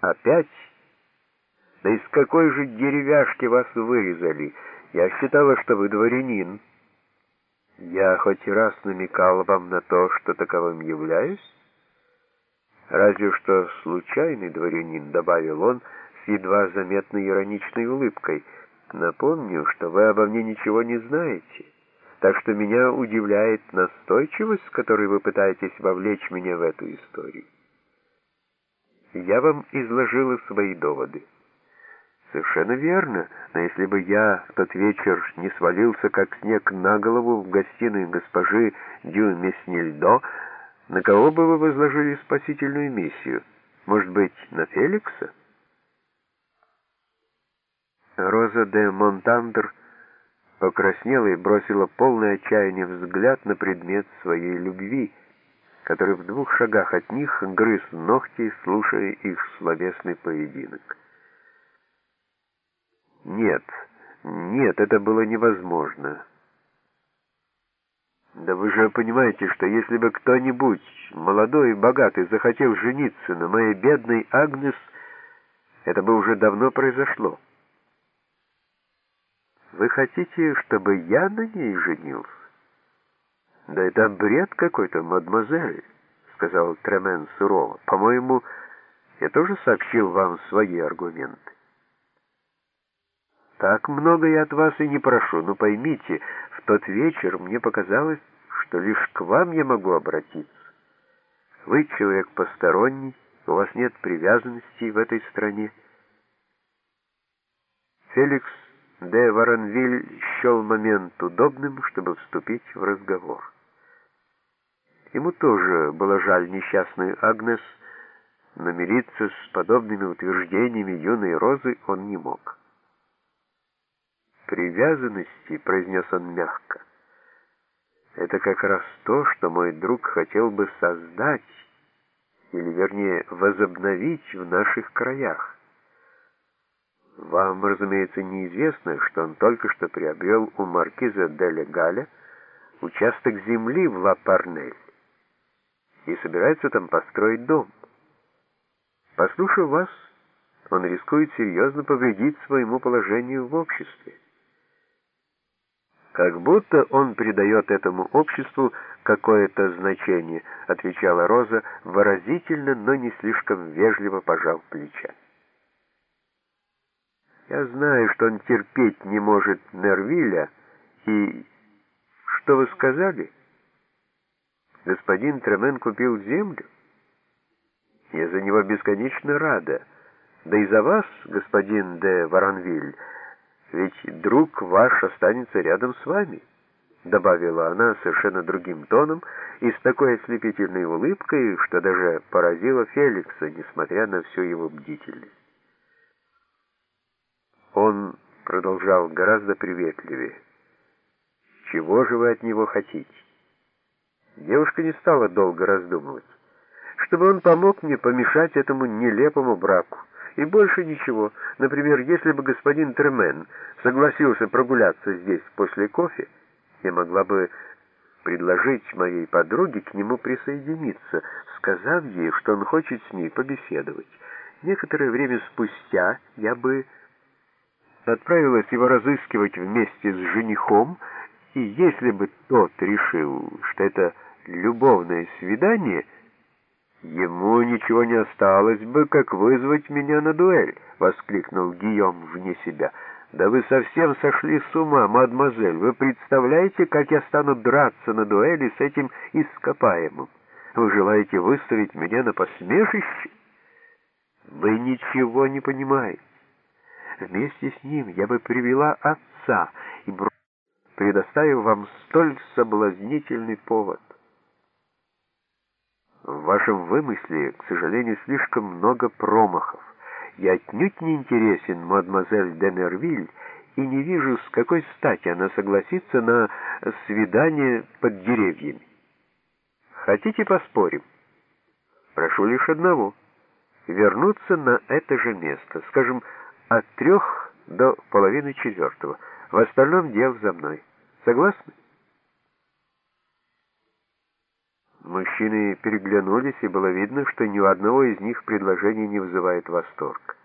Опять? Да из какой же деревяшки вас вырезали? Я считала, что вы дворянин. Я хоть раз намекал вам на то, что таковым являюсь? Разве что случайный дворянин, добавил он с едва заметной ироничной улыбкой. Напомню, что вы обо мне ничего не знаете. Так что меня удивляет настойчивость, с которой вы пытаетесь вовлечь меня в эту историю. Я вам изложила свои доводы. Совершенно верно, но если бы я в тот вечер не свалился, как снег на голову в гостиной госпожи Дю Меснильдо, на кого бы вы возложили спасительную миссию? Может быть, на Феликса? Роза де Монтандер покраснела и бросила полный отчаяния взгляд на предмет своей любви, который в двух шагах от них грыз ногти, слушая их словесный поединок. Нет, нет, это было невозможно. Да вы же понимаете, что если бы кто-нибудь, молодой и богатый, захотел жениться на моей бедной Агнес, это бы уже давно произошло. Вы хотите, чтобы я на ней женился? Да это бред какой-то, мадемуазель, сказал Тремен сурово. По-моему, я тоже сообщил вам свои аргументы. Так много я от вас и не прошу, но поймите, в тот вечер мне показалось, что лишь к вам я могу обратиться. Вы человек посторонний, у вас нет привязанностей в этой стране. Феликс де Варанвиль счел момент удобным, чтобы вступить в разговор. Ему тоже было жаль несчастную Агнес, но мириться с подобными утверждениями юной Розы он не мог. «Привязанности», — произнес он мягко, — «это как раз то, что мой друг хотел бы создать, или, вернее, возобновить в наших краях». Вам, разумеется, неизвестно, что он только что приобрел у маркиза де Легаля участок земли в Ла-Парнель и собирается там построить дом. Послушав вас, он рискует серьезно повредить своему положению в обществе. Как будто он придает этому обществу какое-то значение, отвечала Роза выразительно, но не слишком вежливо пожав плечами. Я знаю, что он терпеть не может Нервиля, и... Что вы сказали? Господин Тремен купил землю? Я за него бесконечно рада. Да и за вас, господин де Варанвиль, ведь друг ваш останется рядом с вами, добавила она совершенно другим тоном и с такой ослепительной улыбкой, что даже поразила Феликса, несмотря на всю его бдительность. Он продолжал гораздо приветливее. «Чего же вы от него хотите?» Девушка не стала долго раздумывать. «Чтобы он помог мне помешать этому нелепому браку. И больше ничего. Например, если бы господин Тремен согласился прогуляться здесь после кофе, я могла бы предложить моей подруге к нему присоединиться, сказав ей, что он хочет с ней побеседовать. Некоторое время спустя я бы отправилась его разыскивать вместе с женихом, и если бы тот решил, что это любовное свидание, ему ничего не осталось бы, как вызвать меня на дуэль, воскликнул Гийом вне себя. Да вы совсем сошли с ума, мадемуазель. Вы представляете, как я стану драться на дуэли с этим ископаемым? Вы желаете выставить меня на посмешище? Вы ничего не понимаете. Вместе с ним я бы привела отца и предоставив вам столь соблазнительный повод. Вашем вымысле, к сожалению, слишком много промахов. Я отнюдь не интересен мадемуазель де Мервиль и не вижу, с какой стати она согласится на свидание под деревьями. Хотите поспорим? Прошу лишь одного — вернуться на это же место, скажем, от трех до половины четвертого. В остальном дел за мной. Согласны? Мужчины переглянулись, и было видно, что ни у одного из них предложение не вызывает восторг.